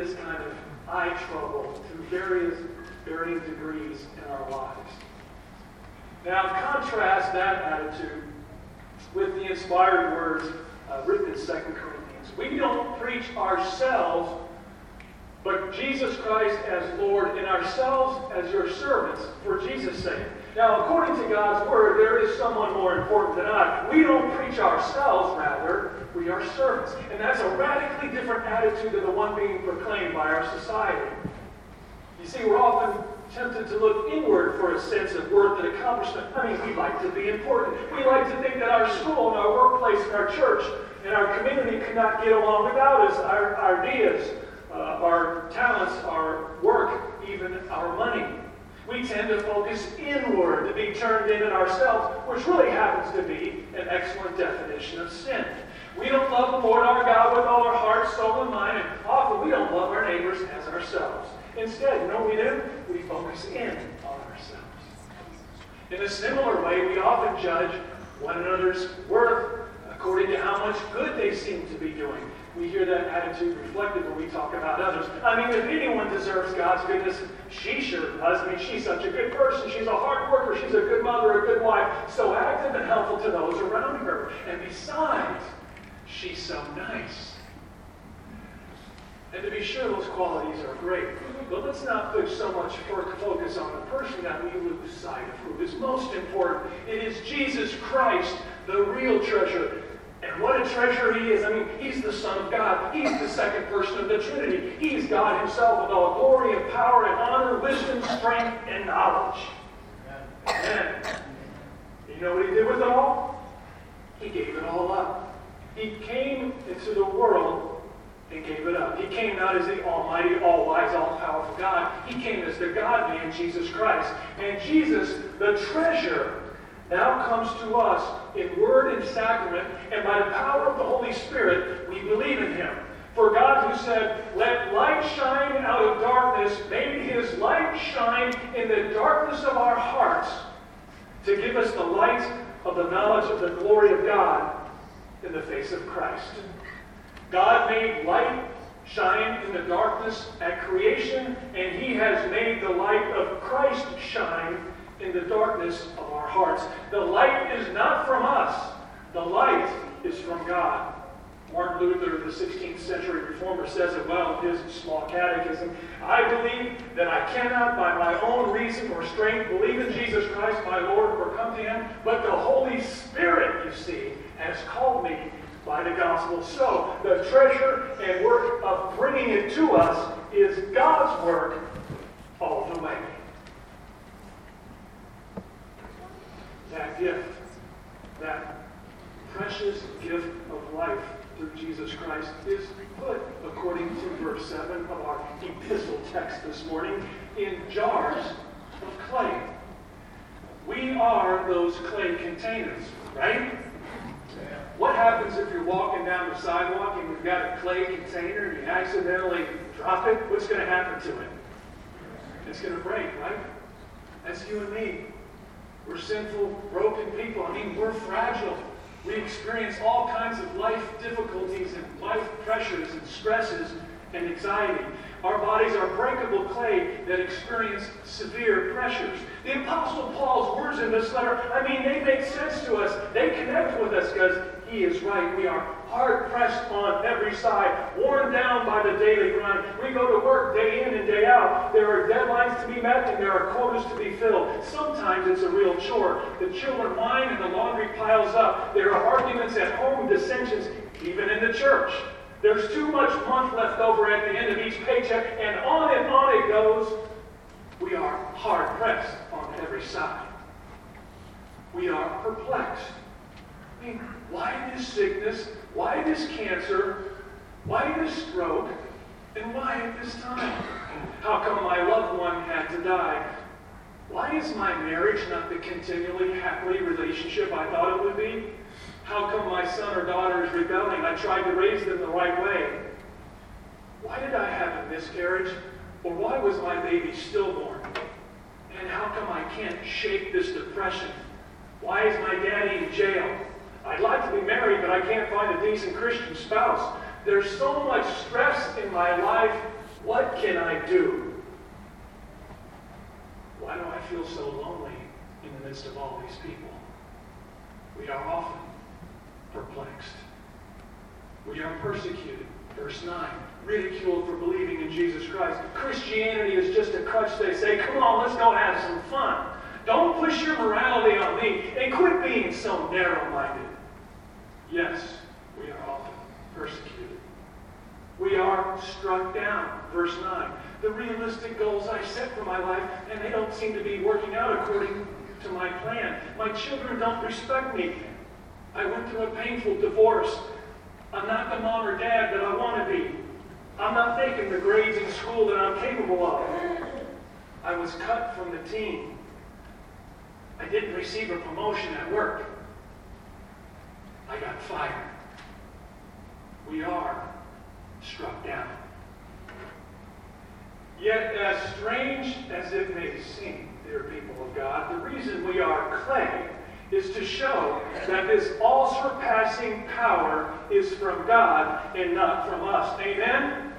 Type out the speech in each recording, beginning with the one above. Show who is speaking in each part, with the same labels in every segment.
Speaker 1: this kind of eye trouble to various varying degrees in our lives. Now, contrast that attitude with the inspired words uh, written in 2 Corinthians. We don't preach ourselves, but Jesus Christ as Lord and ourselves as your servants for Jesus' sake. Now, according to God's word, there is someone more important than I. We don't preach ourselves, rather, we are servants. And that's a radically different attitude than the one being proclaimed by our society. You see, we're often tempted to look inward for a sense of worth and accomplishment. I mean, we like to be important. We like to think that our school and our workplace and our church and our community could not get along without us. Our, our ideas, uh, our talents, our work, even our money. We tend to focus inward, to be turned in on ourselves, which really happens to be an excellent definition of sin. We don't love the Lord our God with all our heart, soul, and mind, and often we don't love our neighbors as ourselves. Instead, you know what we do? We focus in on ourselves. In a similar way, we often judge one another's worth according to how much good they seem to be doing. We hear that attitude reflected when we talk about others. I mean, if anyone deserves God's goodness, she sure does. I mean, she's such a good person. She's a hard worker. She's a good mother, a good wife, so active and helpful to those around her. And besides, she's so nice. And to be sure, those qualities are great. But let's not put so much focus on the person that we lose sight of who is most important. It is Jesus Christ, the real treasure. And what a treasure he is. I mean, he's the Son of God. He's the second person of the Trinity. He's God himself with all glory and power and honor, wisdom, strength, and knowledge. Amen. You know what he did with it all? He gave it all up. He came into the world and gave it up. He came not as the almighty, all-wise, all-powerful God. He came as the God-man, Jesus Christ. And Jesus, the treasure, now comes to us in word and sacrament, and by the power of the Holy Spirit, we believe in him. For God, who said, Let light shine out of darkness, made his light shine in the darkness of our hearts to give us the light of the knowledge of the glory of God in the face of Christ. God made light shine in the darkness at creation, and he has made the light of Christ shine in the darkness of our hearts. The light is not from us, the light is from God. Martin Luther, the 16th century reformer, says it well in his small catechism. I believe that I cannot, by my own reason or strength, believe in Jesus Christ, my Lord, or come to him, but the Holy Spirit, you see, has called me by the gospel. So, the treasure and work of bringing it to us is God's work all the way. that gift, that precious gift of life through Jesus Christ is put, according to verse 7 of our epistle text this morning, in jars of clay. We are those clay containers, right? What happens if you're walking down the sidewalk and you've got a clay container and you accidentally drop it? What's going to happen to it? It's going to break, right? That's you and me. We're sinful, broken people. I mean, we're fragile. We experience all kinds of life difficulties and life pressures and stresses and anxiety. Our bodies are breakable clay that experience severe pressures. The Apostle Paul's words in this letter, I mean, they make sense to us. They connect with us because he is right. We are hard pressed on every side, worn down by the daily grind. We go to work day in and day out. There are deadlines to be met and there are quotas to be filled. Sometimes it's a real chore. The children whine and the laundry piles up. There are arguments at home, dissensions, even in the church. There's too much month left over at the end of each paycheck, and on and on it goes. We are hard pressed on every side. We are perplexed. I mean, why this sickness? Why this cancer? Why this stroke? And why at this time? How come my loved one had to die? Why is my marriage not the continually happy relationship I thought it would be? How come my son or daughter is rebelling? I tried to raise them the right way. Why did I have a miscarriage? Or why was my baby stillborn? And how come I can't shake this depression? Why is my daddy in jail? I'd like to be married, but I can't find a decent Christian spouse. There's so much stress in my life. What can I do? Why do I feel so lonely in the midst of all these people? We are often perplexed. We are persecuted. Verse 9 ridiculed for believing in Jesus Christ. Christianity is just a crutch. They say, come on, let's go have some fun. Don't push your morality on me and quit being so narrow minded. Yes, we are often persecuted. We are struck down. Verse 9. The realistic goals I set for my life, and they don't seem to be working out according to my plan. My children don't respect me. I went through a painful divorce. I'm not the mom or dad that I want to be. I'm not making the grades in school that I'm capable of. I was cut from the team. I didn't receive a promotion at work. I got fired. We are struck down. Yet, as strange as it may seem, dear people of God, the reason we are clay is to show that this all surpassing power is from God and not from us. Amen?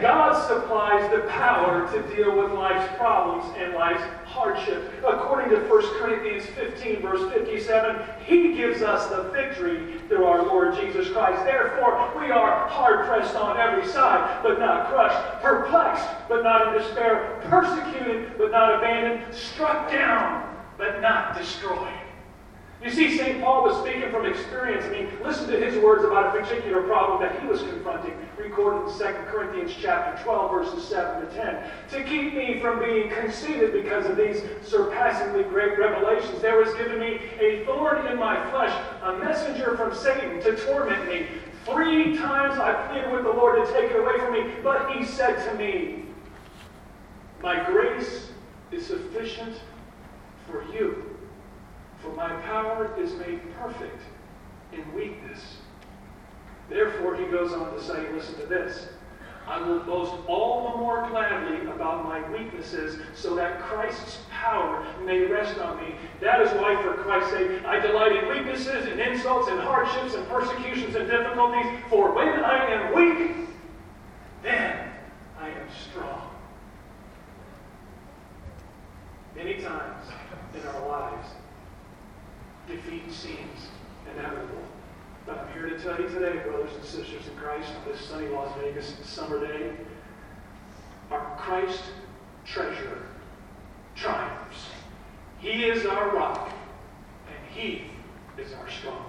Speaker 1: God supplies the power to deal with life's problems and life's hardship. According to 1 Corinthians 15, verse 57, He gives us the victory through our Lord Jesus Christ. Therefore, we are hard pressed on every side, but not crushed, perplexed, but not in despair, persecuted, but not abandoned, struck down, but not destroyed. You see, St. Paul was speaking from experience. I mean, listen to his words about a particular problem that he was confronting, recorded in 2 Corinthians chapter 12, verses 7 to 10. To keep me from being conceited because of these surpassingly great revelations, there was given me a thorn in my flesh, a messenger from Satan to torment me. Three times I pleaded with the Lord to take it away from me, but he said to me, My grace is sufficient for you for my power is made perfect in weakness. Therefore, he goes on to say, listen to this. I will boast all the more gladly about my weaknesses so that Christ's power may rest on me. That is why, for Christ's sake, I delight in weaknesses and insults and hardships and persecutions and difficulties. For when I am weak, then I am strong. Many times in our lives, defeat seems inevitable. But I'm here to tell you today, brothers and sisters in Christ, on this sunny Las Vegas summer day, our Christ treasure triumphs. He is our rock, and He is our stronghold.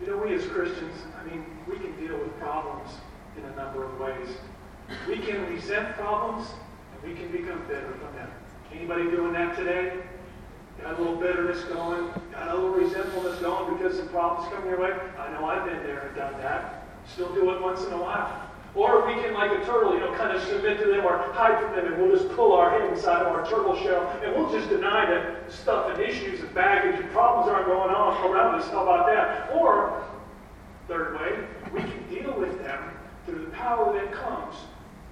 Speaker 1: You know, we as Christians, I mean, we can deal with problems in a number of ways. We can resent problems, and we can become bitter from them. Anybody doing that today? Got a little bitterness going, got a little resentfulness going because some problems come your way. I know I've been there and done that. Still do it once in a while. Or we can, like a turtle, you know, kind of submit to them or hide from them, and we'll just pull our head inside of our turtle shell, and we'll just deny that stuff and issues and baggage and problems aren't going on around us. How about that? Or, third way, we can deal with them through the power that comes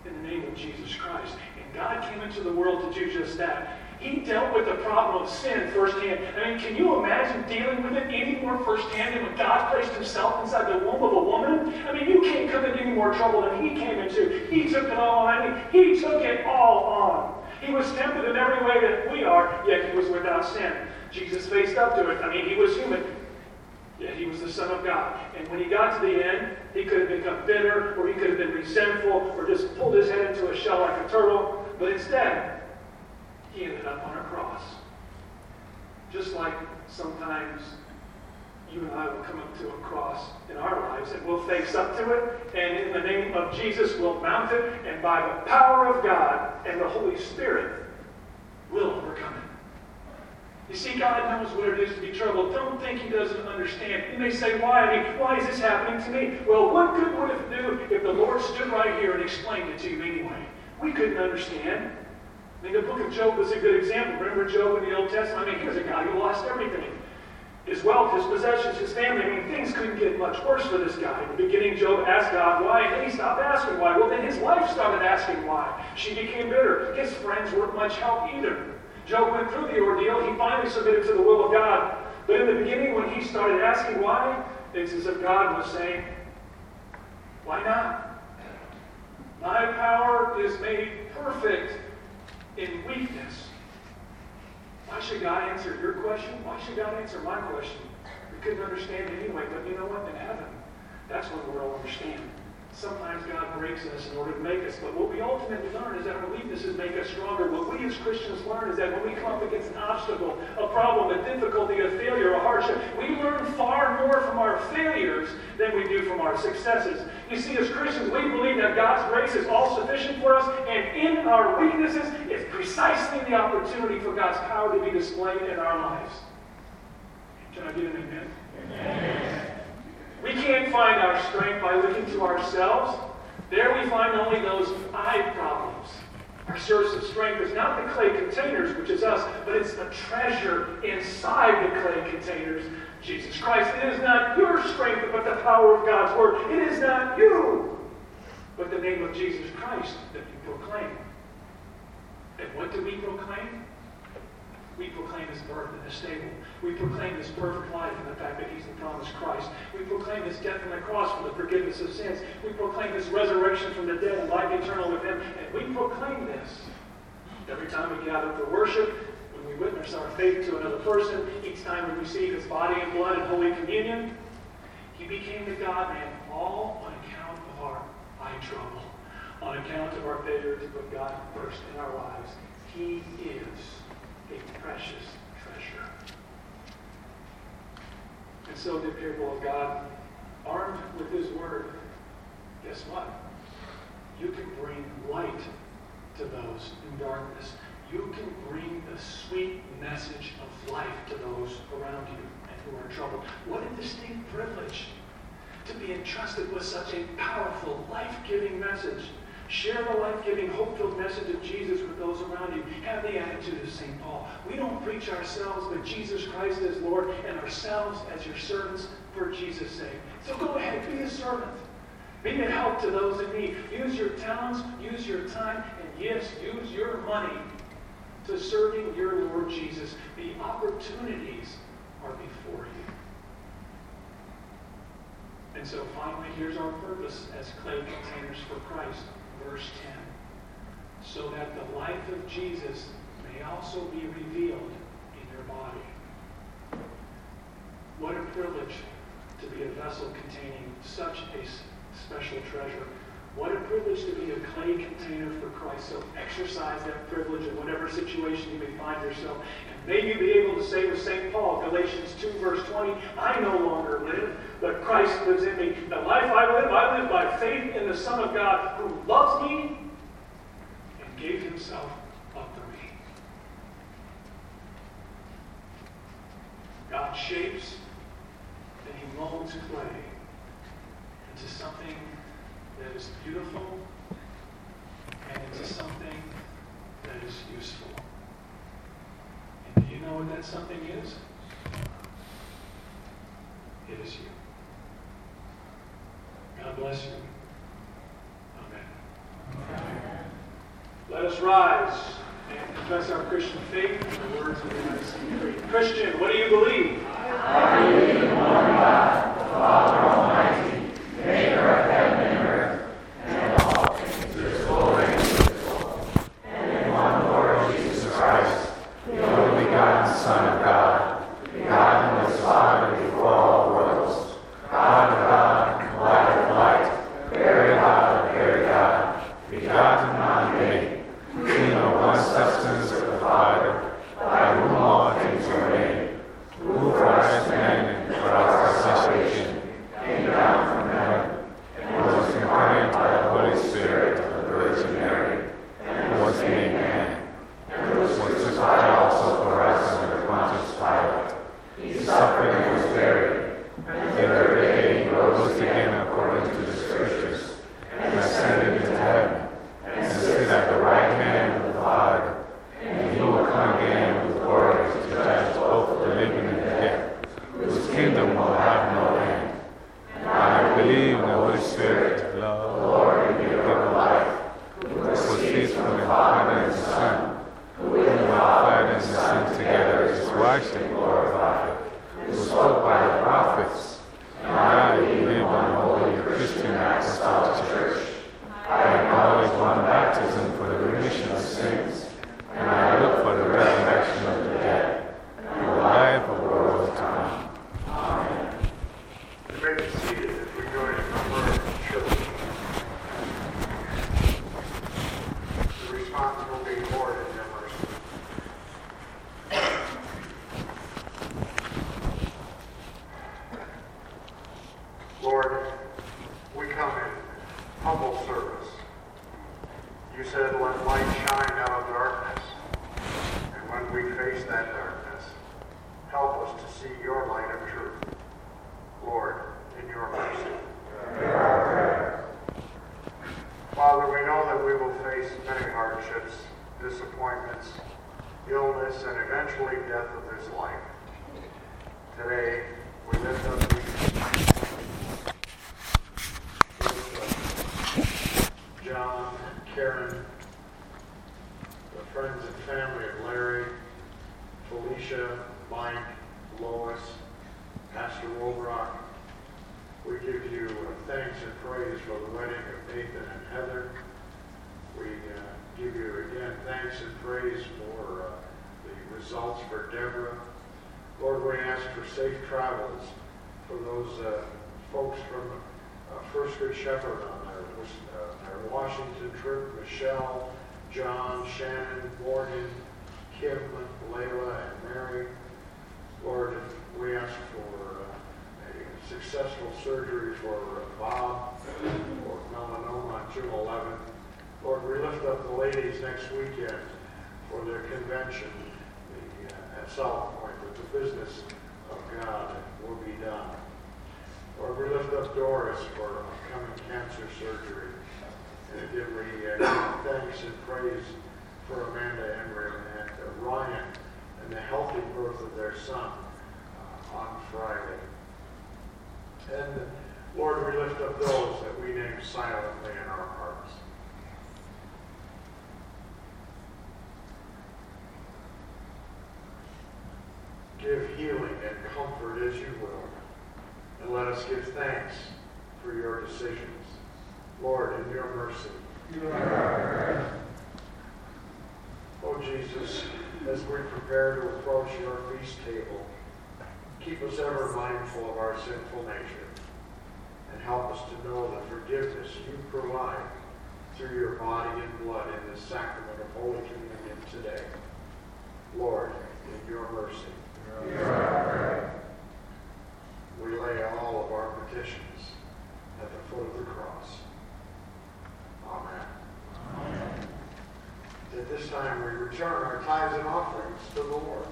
Speaker 1: in the name of Jesus Christ. And God came into the world to do just that. He dealt with the problem of sin firsthand. I mean, can you imagine dealing with it any more firsthand than when God placed himself inside the womb of a woman? I mean, you can't come into any more trouble than he came into. He took it all on. I mean, he took it all on. He was tempted in every way that we are, yet he was without sin. Jesus faced up to it. I mean, he was human, yet he was the Son of God. And when he got to the end, he could have become bitter, or he could have been resentful, or just pulled his head into a shell like a turtle. But instead, he ended up on a cross. Just like sometimes you and I will come up to a cross in our lives and we'll face up to it, and in the name of Jesus, we'll mount it, and by the power of God and the Holy Spirit, we'll overcome it. You see, God knows what it is to be troubled. Don't think He doesn't understand. You may say, Why? I mean, why is this happening to me? Well, what good would it do if the Lord stood right here and explained it to you anyway? We couldn't understand. Mean, the book of Job was a good example. Remember Job in the Old Testament? I mean, he was a guy who lost everything his wealth, his possessions, his family. I mean, things couldn't get much worse for this guy. In the beginning, Job asked God why, and he stopped asking why. Well, then his wife started asking why. She became bitter. His friends weren't much help either. Job went through the ordeal. He finally submitted to the will of God. But in the beginning, when he started asking why, it's as if God was saying, Why not? My power is made perfect in weakness. Why should God answer your question? Why should God answer my question? We couldn't understand anyway, but you know what? In heaven, that's when we'll understand. Sometimes God breaks us in order to make us, but what we ultimately learn is that our weaknesses make us stronger. What we as Christians learn is that when we come up against an obstacle, a problem, a difficulty, a failure, a hardship, we learn far more from our failures than we do from our successes. You see, as Christians, we believe that God's grace is all sufficient for us, and in our weaknesses is precisely the opportunity for God's power to be displayed in our lives. Can I get an amen? amen. We can't find our strength by looking to ourselves. There we find only those I problems. Our source of strength is not the clay containers, which is us, but it's the treasure inside the clay containers, Jesus Christ. It is not your strength, but the power of God's Word. It is not you, but the name of Jesus Christ that you proclaim. And what do we proclaim? We proclaim his birth in the stable. We proclaim his perfect life and the fact that he's the promised Christ. We proclaim his death on the cross for the forgiveness of sins. We proclaim his resurrection from the dead and life eternal with him. And we proclaim this every time we gather for worship, when we witness our faith to another person, each time we receive his body and blood in Holy Communion. He became the God-man, all on account of our eye trouble, on account of our failure to put God first in our lives. He is a precious treasure. And so, the people of God, armed with His Word, guess what? You can bring light to those in darkness. You can bring the sweet message of life to those around you and who are in trouble. What a distinct privilege to be entrusted with such a powerful, life giving message. Share the life giving, hope filled message of Jesus with those around you. Have the attitude of St. Paul. We don't preach ourselves, but Jesus Christ as Lord, and ourselves as your servants for Jesus' sake. So go ahead, be a servant. Be a help to those in need. Use your talents, use your time, and yes, use your money to serving your Lord Jesus. The opportunities are before you. And so finally, here's our purpose as clay containers for Christ verse 10. So that the life of Jesus may also be revealed in your body. What a privilege to be a vessel containing such a special treasure. What a privilege to be a clay container for Christ. So exercise that privilege in whatever situation you may find yourself. May you be able to say with St. Paul, Galatians 2, verse 20, I no longer live, but Christ lives in me. The life I live, I live by faith in the Son of God who loves me and gave himself up for me. God shapes and he molds clay into something that is beautiful and into something that is useful. You know what that something is? It is you. God bless you. Amen. Let us rise and confess our Christian faith in the words of the Nicene Creed. Christian, what do you believe?
Speaker 2: I believe in one God, the Father Almighty,
Speaker 3: Shepherd on their, uh, their Washington trip, Michelle, John, Shannon, Morgan, Kim, Layla, and Mary. Lord, we ask for uh, a successful surgery for uh, Bob for melanoma on June 11th. Lord, we lift up the ladies next weekend for their convention the, uh, at South Point that the business of God will be done. Lord, we lift up Doris for cancer surgery. And again, we give thanks and praise for Amanda Emery and uh, Ryan and the healthy birth of their son uh, on Friday. And Lord, we lift up those that we name silently in our hearts. Give healing and comfort as you will. And let us give thanks for your decisions. Lord, in your mercy. Oh, Jesus, as we prepare to approach your feast table, keep us ever mindful of our sinful nature and help us to know the forgiveness you provide through your body and blood in the sacrament of Holy Communion today. Lord, in your mercy. We lay all of our petitions at the foot of the cross. Amen. At this time, we return our tithes and offerings to the Lord.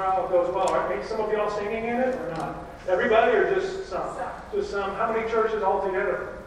Speaker 1: Reformation goes well. Are maybe some of y'all singing in it or not? Everybody or just some? Just some. How many churches altogether?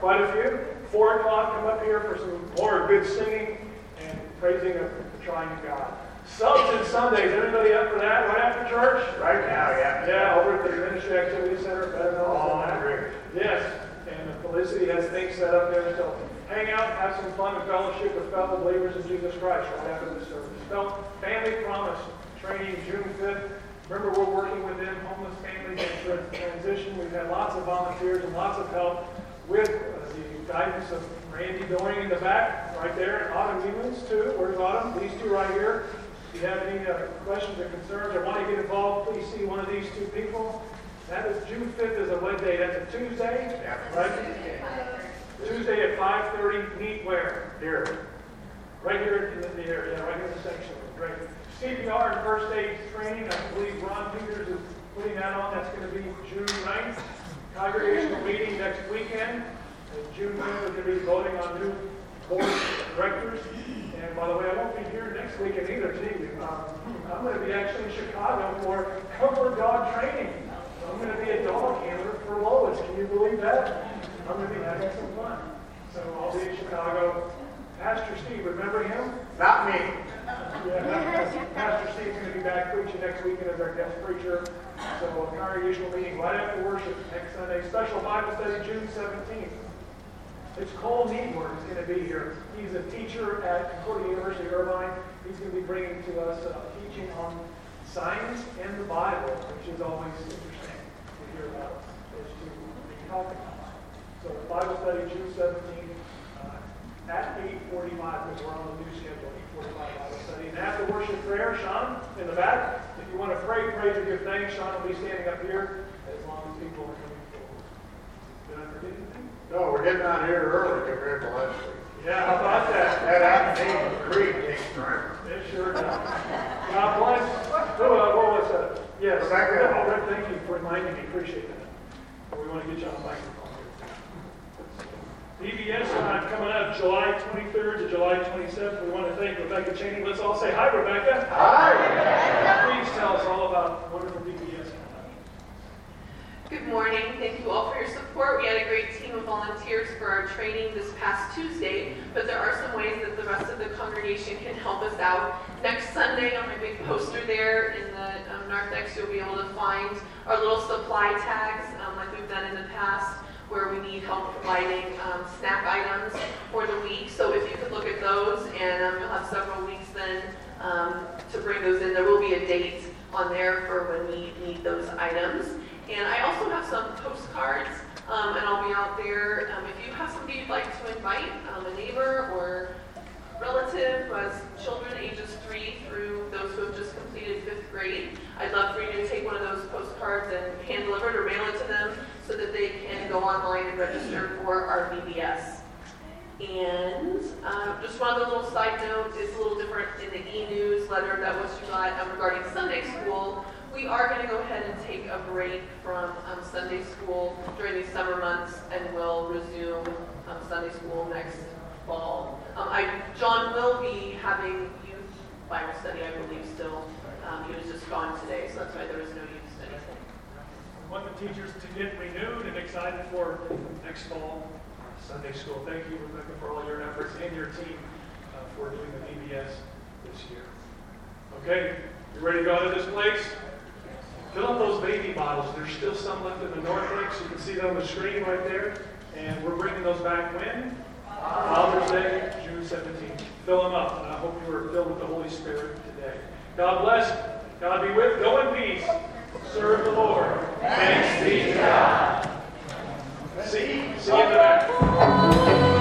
Speaker 1: Quite a few. Four o'clock, come up here for some more good singing and praising of the triune God. Subs and Sundays, everybody up for that right after church?
Speaker 3: Right now, yeah.
Speaker 1: Yeah, over at the Ministry Activity Center, better known
Speaker 3: Oh,
Speaker 1: as
Speaker 3: I
Speaker 1: that.
Speaker 3: agree.
Speaker 1: Yes, and Felicity has things set up there, so hang out, have some fun and fellowship with fellow believers in Jesus Christ right after the service. So, Family Promise Training, June 5th. Remember, we're working with them, homeless families in transition. We've had lots of volunteers and lots of help with uh, the guidance of Randy Doring in the back, right there, and Autumn Evans too. Where's Autumn? These two right here. If you have any uh, questions or concerns or want to get involved, please see one of these two people. That is June 5th is a what day? That's a Tuesday,
Speaker 3: Yeah.
Speaker 1: right? Tuesday at 5:30. Meet where?
Speaker 3: Here.
Speaker 1: Right here in the, area, yeah, right here in the section. Great. CPR and first aid training, I believe Ron Peters is putting that on. That's going to be June 9th. Congregational meeting next weekend. And June 10th, we're going to be voting on new board directors. And by the way, I won't be here next weekend either, gee. Um, I'm going to be actually in Chicago for comfort dog training. I'm going to be a dog handler for Lois. Can you believe that? I'm going to be having some fun. So I'll be in Chicago. Pastor Steve, remember him?
Speaker 3: Not me.
Speaker 1: Yeah, Pastor Steve's going to be back preaching next weekend as our guest preacher. So a congregational meeting right after worship next Sunday. Special Bible study June 17th. It's Cole Needworth is going to be here. He's a teacher at Concordia University Irvine. He's going to be bringing to us uh, teaching on science and the Bible, which is always interesting to hear about those two topics. So Bible study June 17th uh, at 8:45 because we're on the new schedule, 8:45 Bible study. And after worship prayer, Sean in the back, if you want to pray, pray or give thanks, Sean will be standing up here as long as people are coming forward. Did I forget anything?
Speaker 3: No, we're getting out here early compared to last week.
Speaker 1: Yeah, how about that?
Speaker 3: That afternoon creek takes forever.
Speaker 1: It sure does. God bless. Oh, uh, what was that? Yes.
Speaker 3: Rebecca.
Speaker 1: Right, thank you for reminding me. Appreciate that. We want to get you on the microphone here. VBS uh, coming up July 23rd to July 27th. We want to thank Rebecca Cheney. Let's all say hi, Rebecca.
Speaker 3: Hi.
Speaker 1: Please tell us all about wonderful VBS coming.
Speaker 4: Good morning. Thank you all for your support. We had a great team of volunteers for our training this past Tuesday, but there are some ways that the rest of the congregation can help us out. Next Sunday, on my big poster there in the um, narthex, you'll be able to find our little supply tags, um, like we've done in the past, where we need help providing um, snack items for the week. So if you could look at those, and um, you'll have several weeks then um, to bring those in. There will be a date on there for when we need those items. And I also have some postcards, and I'll be out there. If you have somebody you'd like to invite, a neighbor or relative who has children ages three through those who have just completed fifth grade, I'd love for you to take one of those postcards and hand deliver it or mail it to them so that they can go online and register for our VBS. And um, just one other little side note, it's a little different in the e-newsletter that was you got um, regarding Sunday school. We are going to go ahead and take a break from um, Sunday school during these summer months, and we'll resume um, Sunday school next fall. Um, I, John will be having youth Bible study, I believe, still. Um, he was just gone today, so that's why there was no youth study today.
Speaker 1: We want the teachers to get renewed and excited for next fall Sunday school. Thank you, Rebecca, for all your efforts and your team uh, for doing the VBS this year. Okay, you ready to go of this place? Fill up those baby bottles. There's still some left in the narthex. You can see them on the screen right there. And we're bringing those back when? Father's Day, June 17th. Fill them up. And I hope you are filled with the Holy Spirit today. God bless. God be with. Go in peace. Serve the Lord. Thanks be to God. See? See you in the back.